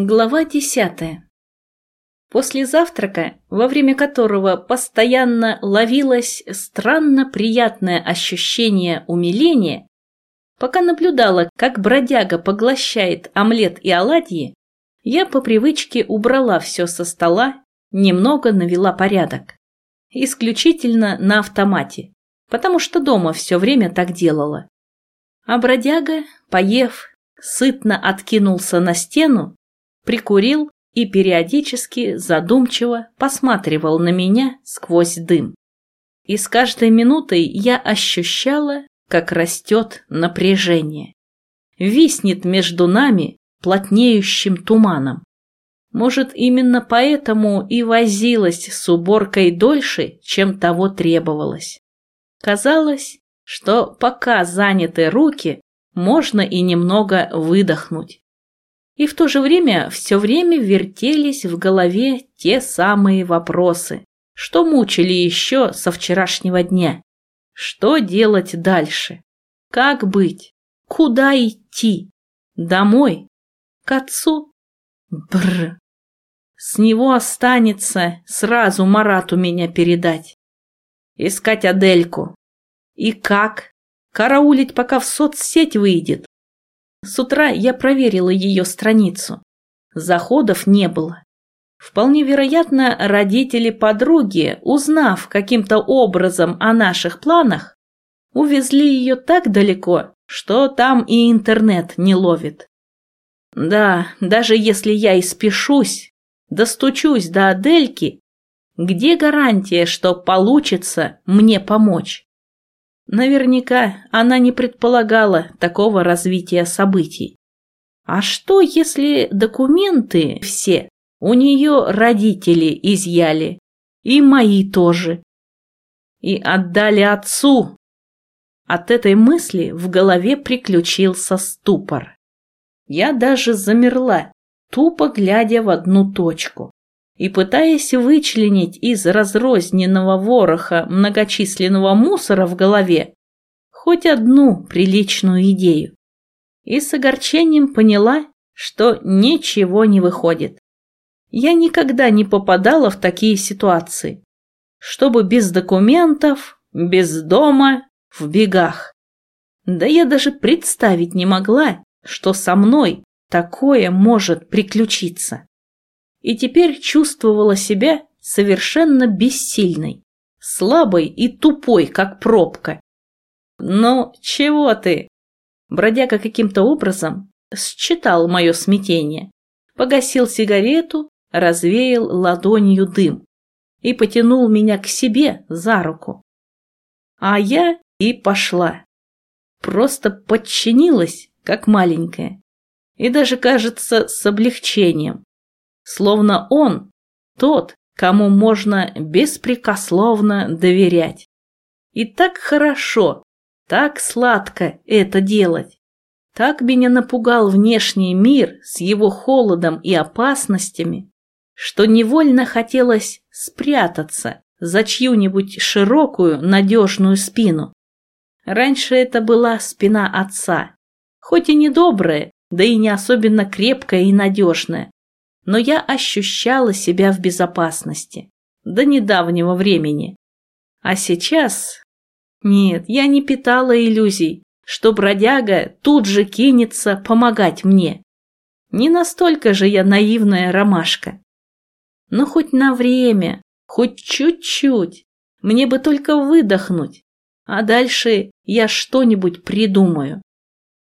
Глава десятая. После завтрака, во время которого постоянно ловилось странно приятное ощущение умиления, пока наблюдала, как бродяга поглощает омлет и оладьи, я по привычке убрала все со стола, немного навела порядок. Исключительно на автомате, потому что дома все время так делала. А бродяга, поев, сытно откинулся на стену прикурил и периодически задумчиво посматривал на меня сквозь дым. И с каждой минутой я ощущала, как растет напряжение. Виснет между нами плотнеющим туманом. Может, именно поэтому и возилась с уборкой дольше, чем того требовалось. Казалось, что пока заняты руки, можно и немного выдохнуть. И в то же время все время вертелись в голове те самые вопросы, что мучили еще со вчерашнего дня. Что делать дальше? Как быть? Куда идти? Домой? К отцу? Бр. С него останется сразу Марату меня передать. Искать Адельку. И как? Караулить, пока в соцсеть выйдет. С утра я проверила ее страницу. Заходов не было. Вполне вероятно, родители подруги, узнав каким-то образом о наших планах, увезли ее так далеко, что там и интернет не ловит. Да, даже если я и спешусь, достучусь до Адельки, где гарантия, что получится мне помочь? Наверняка она не предполагала такого развития событий. А что, если документы все у нее родители изъяли, и мои тоже, и отдали отцу? От этой мысли в голове приключился ступор. Я даже замерла, тупо глядя в одну точку и пытаясь вычленить из разрозненного вороха многочисленного мусора в голове хоть одну приличную идею. И с огорчением поняла, что ничего не выходит. Я никогда не попадала в такие ситуации, чтобы без документов, без дома, в бегах. Да я даже представить не могла, что со мной такое может приключиться и теперь чувствовала себя совершенно бессильной, слабой и тупой, как пробка. «Ну, чего ты?» Бродяга каким-то образом считал мое смятение, погасил сигарету, развеял ладонью дым и потянул меня к себе за руку. А я и пошла. Просто подчинилась, как маленькая. И даже, кажется, с облегчением. Словно он тот, кому можно беспрекословно доверять. И так хорошо, так сладко это делать. Так меня напугал внешний мир с его холодом и опасностями, что невольно хотелось спрятаться за чью-нибудь широкую, надежную спину. Раньше это была спина отца, хоть и не добрая, да и не особенно крепкая и надежная, но я ощущала себя в безопасности до недавнего времени. А сейчас... Нет, я не питала иллюзий, что бродяга тут же кинется помогать мне. Не настолько же я наивная ромашка. Но хоть на время, хоть чуть-чуть, мне бы только выдохнуть, а дальше я что-нибудь придумаю.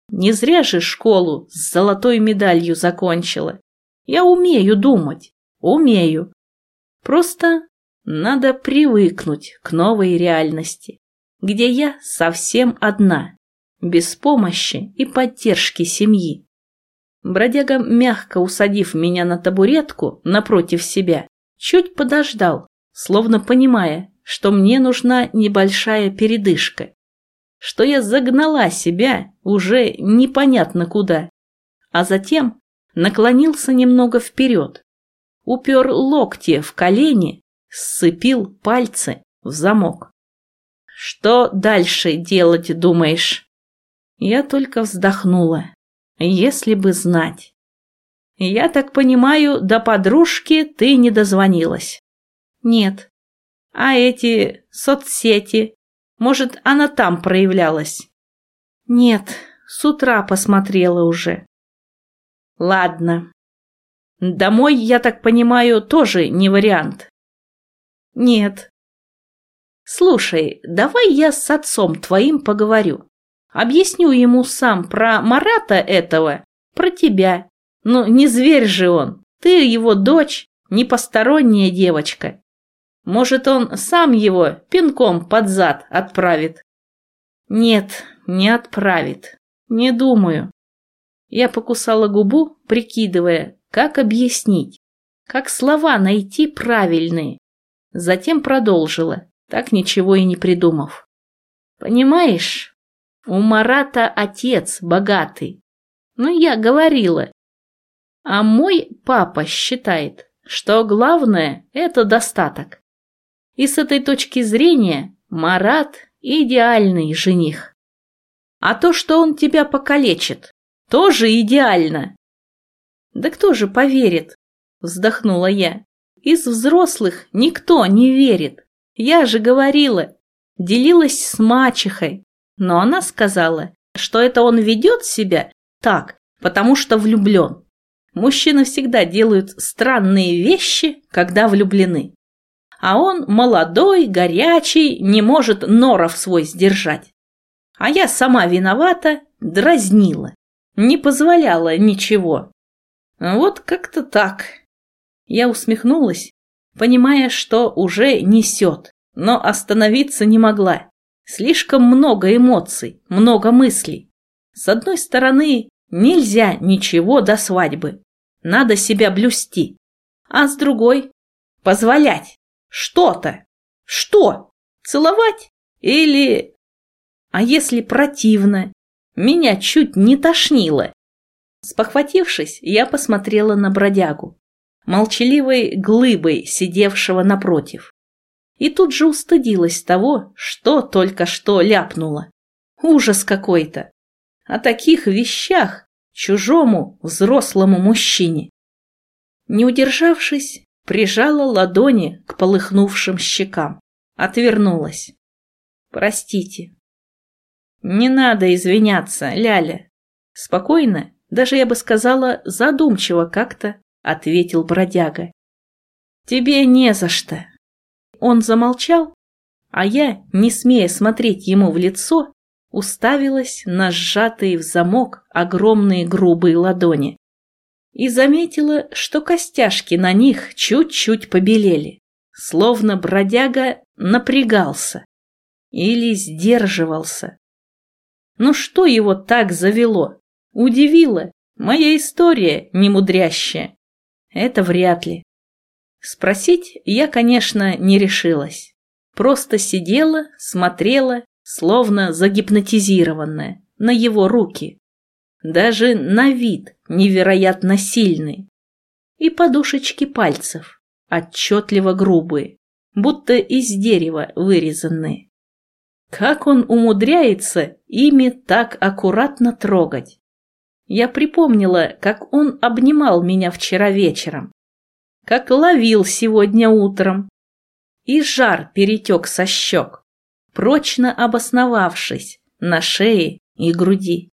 Не зря же школу с золотой медалью закончила. Я умею думать, умею. Просто надо привыкнуть к новой реальности, где я совсем одна, без помощи и поддержки семьи. Бродяга, мягко усадив меня на табуретку напротив себя, чуть подождал, словно понимая, что мне нужна небольшая передышка, что я загнала себя уже непонятно куда, а затем наклонился немного вперед, упер локти в колени, сцепил пальцы в замок. «Что дальше делать, думаешь?» Я только вздохнула. Если бы знать. Я так понимаю, до подружки ты не дозвонилась? Нет. А эти соцсети? Может, она там проявлялась? Нет, с утра посмотрела уже. Ладно. Домой, я так понимаю, тоже не вариант. Нет. Слушай, давай я с отцом твоим поговорю. Объясню ему сам про Марата этого, про тебя. Ну, не зверь же он. Ты его дочь, не посторонняя девочка. Может, он сам его пинком под зад отправит? Нет, не отправит. Не думаю. Я покусала губу, прикидывая, как объяснить, как слова найти правильные. Затем продолжила, так ничего и не придумав. Понимаешь, у Марата отец богатый. Ну, я говорила. А мой папа считает, что главное – это достаток. И с этой точки зрения Марат – идеальный жених. А то, что он тебя покалечит, тоже идеально. Да кто же поверит? Вздохнула я. Из взрослых никто не верит. Я же говорила, делилась с мачехой, но она сказала, что это он ведет себя так, потому что влюблен. Мужчины всегда делают странные вещи, когда влюблены а он молодой, горячий, не может норов свой сдержать. А я сама виновата, дразнила, не позволяла ничего. Вот как-то так. Я усмехнулась, понимая, что уже несет, но остановиться не могла. Слишком много эмоций, много мыслей. С одной стороны, нельзя ничего до свадьбы. Надо себя блюсти. А с другой – позволять. Что-то. Что? Целовать? Или... А если противно? Меня чуть не тошнило. Спохватившись, я посмотрела на бродягу, молчаливой глыбой, сидевшего напротив. И тут же устыдилась того, что только что ляпнула. Ужас какой-то. О таких вещах чужому взрослому мужчине. Не удержавшись, Прижала ладони к полыхнувшим щекам. Отвернулась. Простите. Не надо извиняться, Ляля. Спокойно, даже я бы сказала, задумчиво как-то, ответил бродяга. Тебе не за что. Он замолчал, а я, не смея смотреть ему в лицо, уставилась на сжатые в замок огромные грубые ладони и заметила, что костяшки на них чуть-чуть побелели, словно бродяга напрягался или сдерживался. Ну что его так завело? Удивило. Моя история немудрящая. Это вряд ли. Спросить я, конечно, не решилась. Просто сидела, смотрела, словно загипнотизированная, на его руки. Даже на вид невероятно сильный. И подушечки пальцев, отчетливо грубые, будто из дерева вырезанные. Как он умудряется ими так аккуратно трогать? Я припомнила, как он обнимал меня вчера вечером, как ловил сегодня утром. И жар перетек со щек, прочно обосновавшись на шее и груди.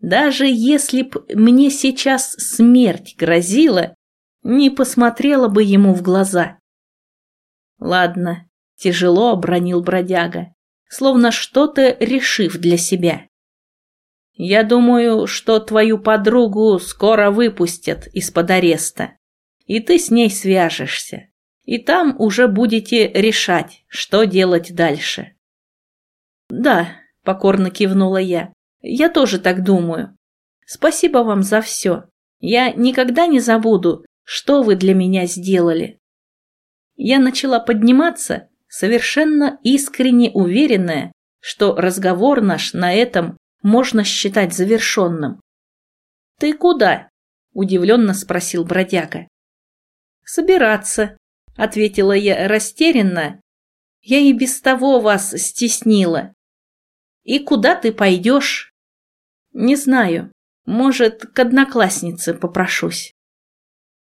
Даже если б мне сейчас смерть грозила, не посмотрела бы ему в глаза. Ладно, тяжело обронил бродяга, словно что-то решив для себя. Я думаю, что твою подругу скоро выпустят из-под ареста, и ты с ней свяжешься, и там уже будете решать, что делать дальше. Да, покорно кивнула я. Я тоже так думаю. Спасибо вам за все. Я никогда не забуду, что вы для меня сделали. Я начала подниматься, совершенно искренне уверенная, что разговор наш на этом можно считать завершенным. «Ты куда?» – удивленно спросил бродяга. «Собираться», – ответила я растерянно. «Я и без того вас стеснила». «И куда ты пойдешь?» Не знаю. Может, к однокласснице попрошусь.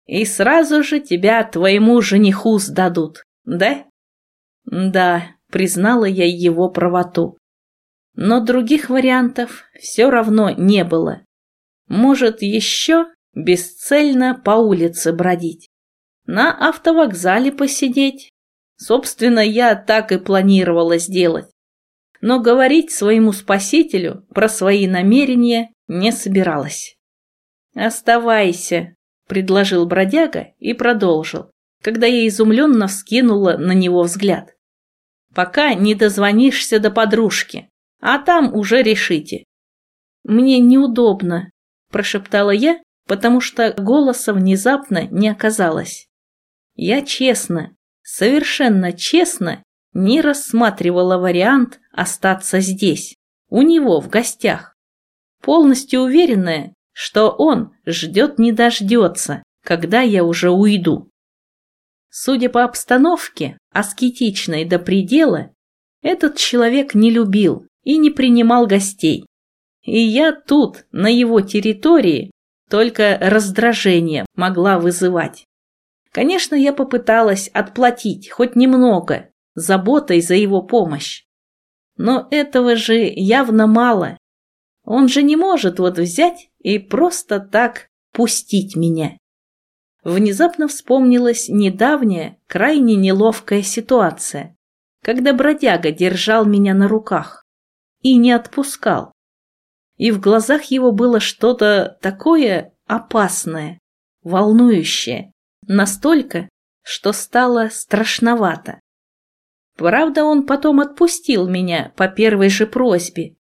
и сразу же тебя твоему жениху сдадут, да? Да, признала я его правоту. Но других вариантов все равно не было. Может, еще бесцельно по улице бродить, на автовокзале посидеть. Собственно, я так и планировала сделать. Но говорить своему спасителю про свои намерения не собиралась. «Оставайся», — предложил бродяга и продолжил, когда я изумленно вскинула на него взгляд. «Пока не дозвонишься до подружки, а там уже решите». «Мне неудобно», — прошептала я, потому что голоса внезапно не оказалось. Я честно, совершенно честно не рассматривала вариант остаться здесь, у него в гостях, полностью уверенная, что он ждет не дождется, когда я уже уйду. Судя по обстановке, аскетичной до предела, этот человек не любил и не принимал гостей. И я тут, на его территории, только раздражение могла вызывать. Конечно, я попыталась отплатить хоть немного, заботой за его помощь. Но этого же явно мало. Он же не может вот взять и просто так пустить меня. Внезапно вспомнилась недавняя, крайне неловкая ситуация, когда бродяга держал меня на руках и не отпускал. И в глазах его было что-то такое опасное, волнующее, настолько, что стало страшновато. Правда, он потом отпустил меня по первой же просьбе,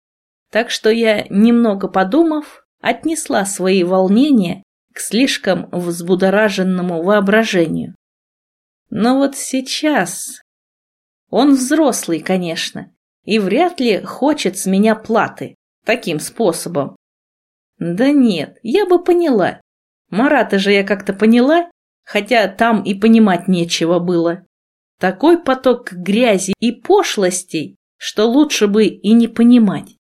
так что я, немного подумав, отнесла свои волнения к слишком взбудораженному воображению. Но вот сейчас... Он взрослый, конечно, и вряд ли хочет с меня платы таким способом. Да нет, я бы поняла. Марата же я как-то поняла, хотя там и понимать нечего было. Такой поток грязи и пошлостей, что лучше бы и не понимать.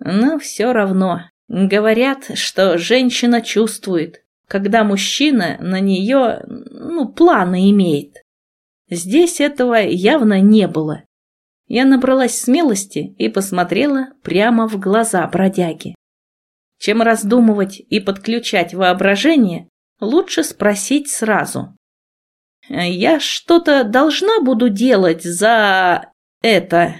Но все равно. Говорят, что женщина чувствует, когда мужчина на нее, ну, планы имеет. Здесь этого явно не было. Я набралась смелости и посмотрела прямо в глаза бродяги. Чем раздумывать и подключать воображение, лучше спросить сразу. «Я что-то должна буду делать за... это?»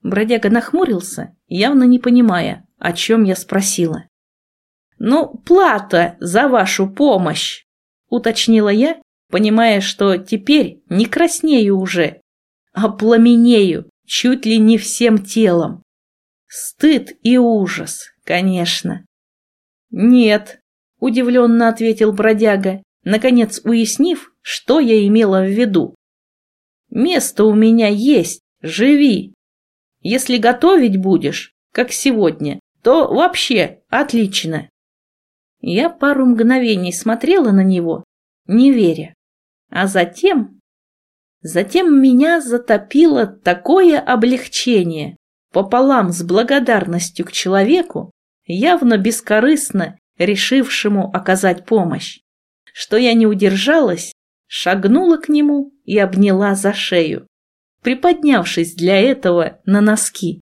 Бродяга нахмурился, явно не понимая, о чем я спросила. «Ну, плата за вашу помощь», — уточнила я, понимая, что теперь не краснею уже, а пламенею чуть ли не всем телом. Стыд и ужас, конечно. «Нет», — удивленно ответил бродяга, наконец уяснив, что я имела в виду. «Место у меня есть, живи. Если готовить будешь, как сегодня, то вообще отлично. Я пару мгновений смотрела на него, не веря. А затем... Затем меня затопило такое облегчение, пополам с благодарностью к человеку, явно бескорыстно решившему оказать помощь, что я не удержалась, шагнула к нему и обняла за шею приподнявшись для этого на носки.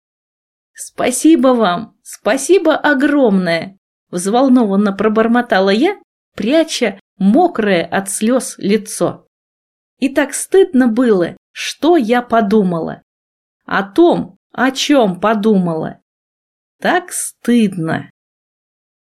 «Спасибо вам! Спасибо огромное!» Взволнованно пробормотала я, пряча мокрое от слез лицо. И так стыдно было, что я подумала. О том, о чем подумала. Так стыдно.